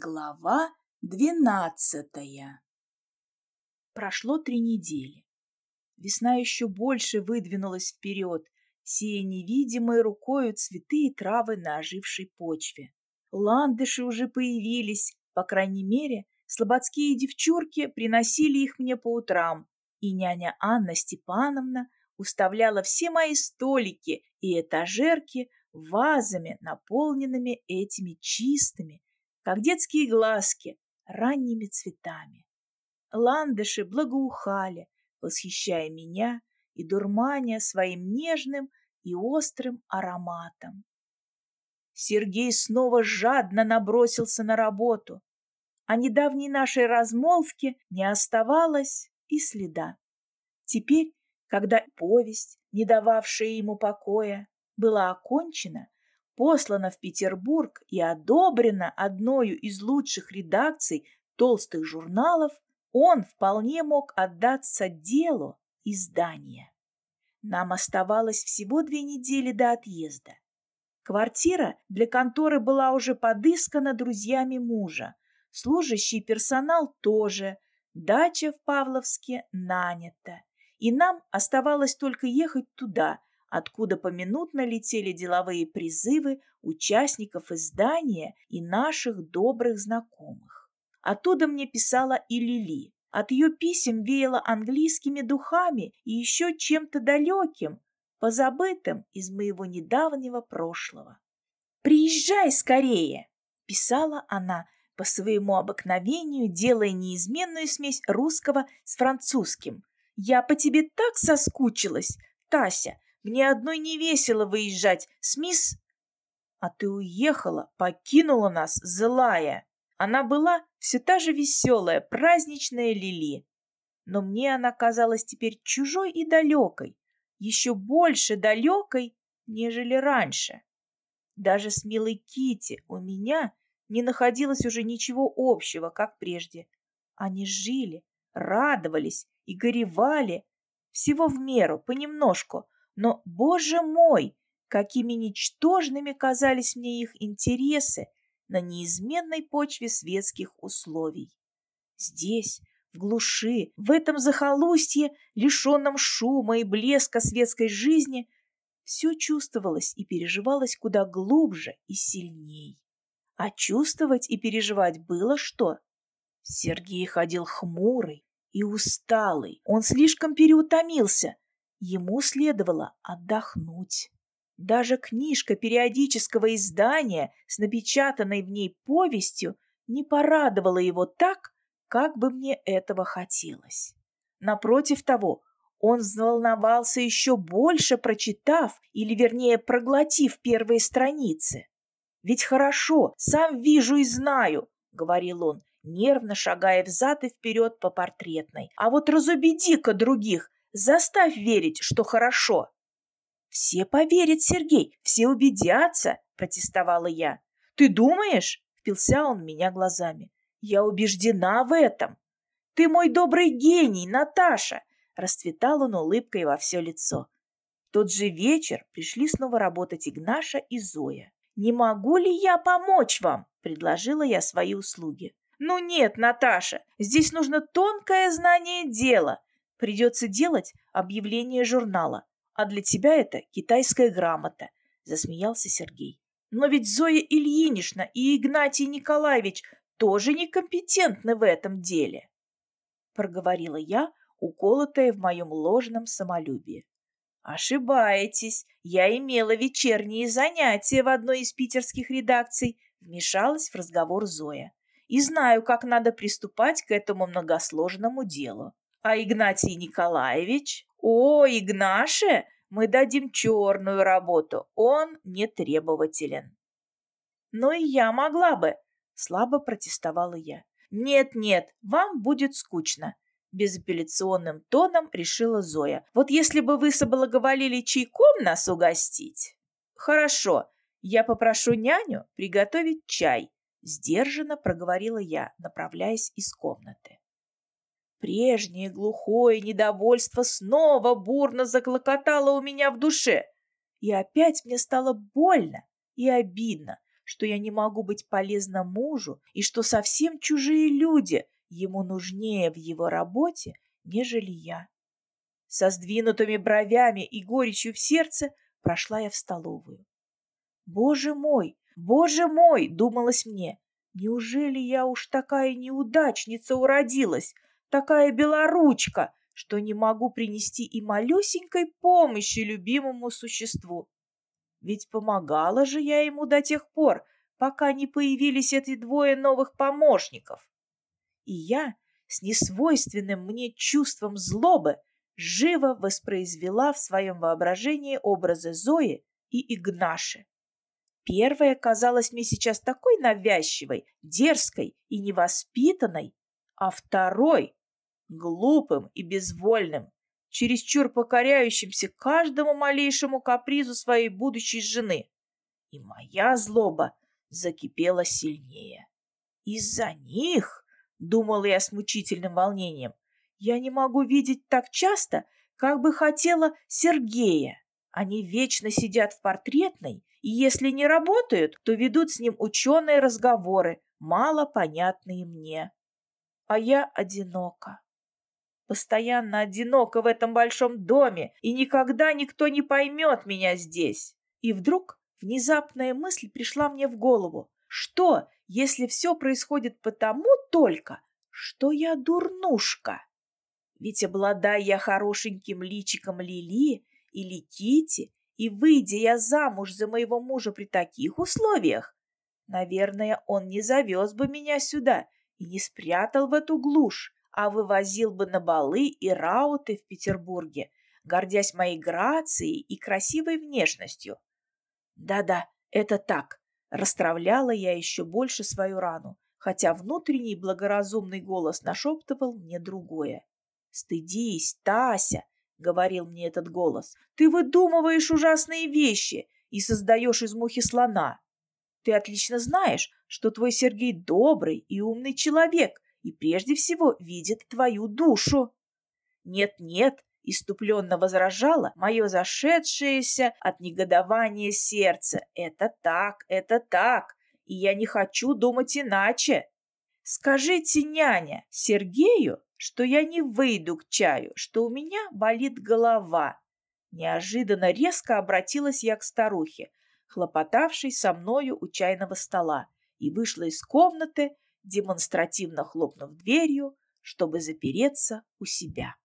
Глава двенадцатая Прошло три недели. Весна еще больше выдвинулась вперед, сея невидимой рукою цветы и травы на ожившей почве. Ландыши уже появились, по крайней мере, слободские девчурки приносили их мне по утрам, и няня Анна Степановна уставляла все мои столики и этажерки вазами, наполненными этими чистыми, как детские глазки, ранними цветами. Ландыши благоухали, восхищая меня и дурманя своим нежным и острым ароматом. Сергей снова жадно набросился на работу. О недавней нашей размолвке не оставалось и следа. Теперь, когда повесть, не дававшая ему покоя, была окончена, послана в Петербург и одобрена одною из лучших редакций толстых журналов, он вполне мог отдаться делу издания. Нам оставалось всего две недели до отъезда. Квартира для конторы была уже подыскана друзьями мужа, служащий персонал тоже, дача в Павловске нанята, и нам оставалось только ехать туда, откуда поминутно летели деловые призывы участников издания и наших добрых знакомых. Оттуда мне писала и Лили. От ее писем веяло английскими духами и еще чем-то далеким, позабытым из моего недавнего прошлого. «Приезжай скорее!» – писала она по своему обыкновению, делая неизменную смесь русского с французским. «Я по тебе так соскучилась, Тася, мне одной не весело выезжать с мисс... А ты уехала, покинула нас, злая. Она была все та же веселая, праздничная Лили. Но мне она казалась теперь чужой и далекой, еще больше далекой, нежели раньше. Даже с милой Кити у меня не находилось уже ничего общего, как прежде. Они жили, радовались и горевали, всего в меру, понемножку, но, боже мой, какими ничтожными казались мне их интересы на неизменной почве светских условий. Здесь, в глуши, в этом захолустье, лишенном шума и блеска светской жизни, все чувствовалось и переживалось куда глубже и сильней. А чувствовать и переживать было что? Сергей ходил хмурый и усталый. Он слишком переутомился – Ему следовало отдохнуть. Даже книжка периодического издания с напечатанной в ней повестью не порадовала его так, как бы мне этого хотелось. Напротив того, он взволновался еще больше, прочитав, или вернее проглотив первые страницы. «Ведь хорошо, сам вижу и знаю», — говорил он, нервно шагая взад и вперед по портретной. «А вот разубеди-ка других, Заставь верить, что хорошо. Все поверят, Сергей, все убедятся, протестовала я. Ты думаешь? Впился он в меня глазами. Я убеждена в этом. Ты мой добрый гений, Наташа, расцветал он улыбкой во все лицо. В тот же вечер пришли снова работать Игнаша и Зоя. «Не могу ли я помочь вам?» – предложила я свои услуги. «Ну нет, Наташа, здесь нужно тонкое знание дела. Придется делать объявление журнала, а для тебя это китайская грамота, засмеялся Сергей. Но ведь Зоя Ильинична и Игнатий Николаевич тоже некомпетентны в этом деле, проговорила я, уколотая в моем ложном самолюбии. Ошибаетесь, я имела вечерние занятия в одной из питерских редакций, вмешалась в разговор Зоя. И знаю, как надо приступать к этому многосложному делу. А Игнатий Николаевич? О, Игнаше, мы дадим черную работу, он не требователен. Но и я могла бы, слабо протестовала я. Нет-нет, вам будет скучно, безапелляционным тоном решила Зоя. Вот если бы вы соблаговолили чайком нас угостить. Хорошо, я попрошу няню приготовить чай, сдержанно проговорила я, направляясь из комнаты. Прежнее глухое недовольство снова бурно заклокотало у меня в душе. И опять мне стало больно и обидно, что я не могу быть полезна мужу и что совсем чужие люди ему нужнее в его работе, нежели я. Со сдвинутыми бровями и горечью в сердце прошла я в столовую. «Боже мой! Боже мой!» — думалось мне. «Неужели я уж такая неудачница уродилась, такая белоручка, что не могу принести и малюсенькой помощи любимому существу? Ведь помогала же я ему до тех пор, пока не появились эти двое новых помощников. И я с несвойственным мне чувством злобы живо воспроизвела в своем воображении образы Зои и Игнаши. Первая казалась мне сейчас такой навязчивой, дерзкой и невоспитанной, а второй — глупым и безвольным, чересчур покоряющимся каждому малейшему капризу своей будущей жены. И моя злоба закипела сильнее. Из-за них, — думала я с мучительным волнением, — я не могу видеть так часто, как бы хотела Сергея. Они вечно сидят в портретной, и если не работают, то ведут с ним ученые разговоры, мало понятные мне. А я одинока. Постоянно одинока в этом большом доме, и никогда никто не поймет меня здесь. И вдруг внезапная мысль пришла мне в голову. Что, если все происходит потому только, что я дурнушка? Ведь обладая я хорошеньким личиком Лили или Кити, и выйдя я замуж за моего мужа при таких условиях, наверное, он не завез бы меня сюда и не спрятал в эту глушь, а вывозил бы на балы и рауты в Петербурге, гордясь моей грацией и красивой внешностью. Да-да, это так. Расстравляла я еще больше свою рану, хотя внутренний благоразумный голос нашептывал мне другое. «Стыдись, Тася!» — говорил мне этот голос. «Ты выдумываешь ужасные вещи и создаешь из мухи слона. Ты отлично знаешь, что твой Сергей добрый и умный человек, и прежде всего видит твою душу. Нет-нет, иступленно возражала мое зашедшееся от негодования сердце. Это так, это так, и я не хочу думать иначе. Скажите, няня, Сергею, что я не выйду к чаю, что у меня болит голова. Неожиданно резко обратилась я к старухе, хлопотавшей со мною у чайного стола, и вышла из комнаты, демонстративно хлопнув дверью, чтобы запереться у себя.